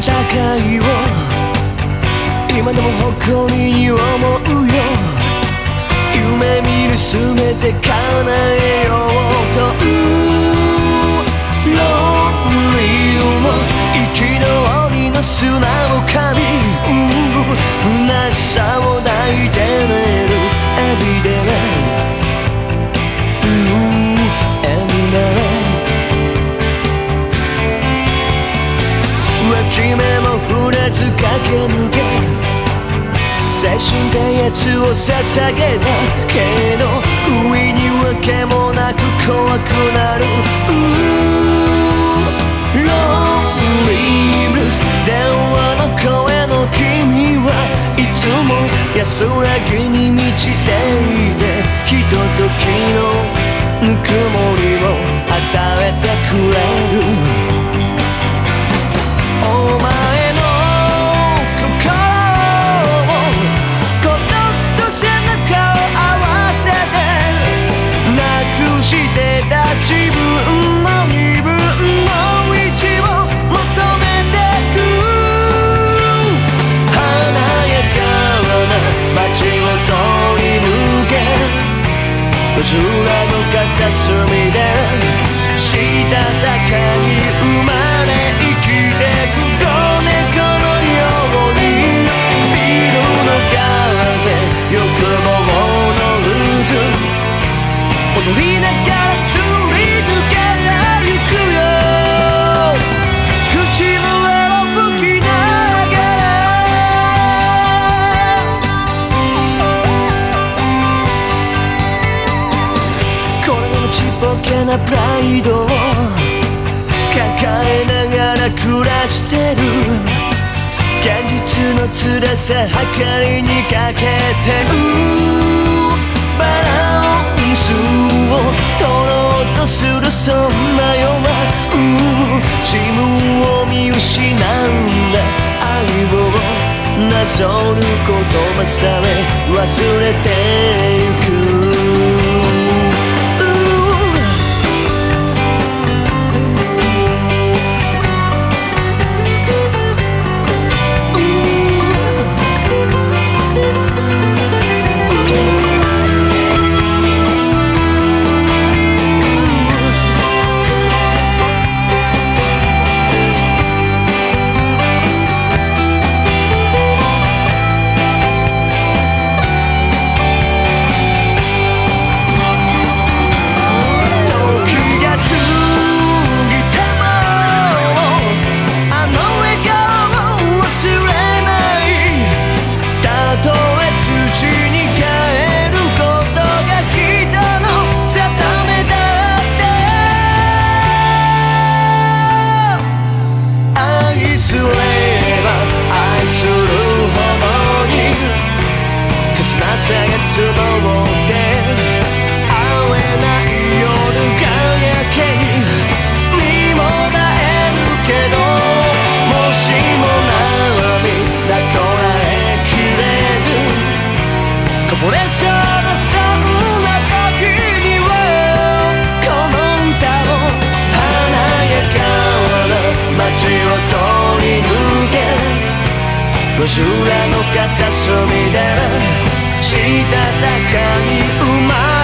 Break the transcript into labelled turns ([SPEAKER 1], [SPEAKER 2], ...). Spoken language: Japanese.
[SPEAKER 1] 戦いを今でも誇りに思うよ。夢見るすべて叶えよう。脇目も触れず駆け抜け。精神でやつを捧げた。けど不意にわけもなく怖くなる。ロンリーブルス電話の声の君はいつも安らぎに満ちていて。ひとときのぬくもりを与えてくれる。路地裏の片隅でしたたかに生まれれのちっぽけなプライドを抱えながら暮らしてる。現実の辛さ計りにかけてる。バランスを取ろうとするそんな夜は自分を見失うんだ。愛をなぞる言葉さえ忘れてゆく。さが積もって会えない夜がやけに身もだえるけどもしも涙こらえきれずこぼれそうなそんな時にはこの歌を華やかな街を通り抜け路地裏の片隅でしたたかに生まれ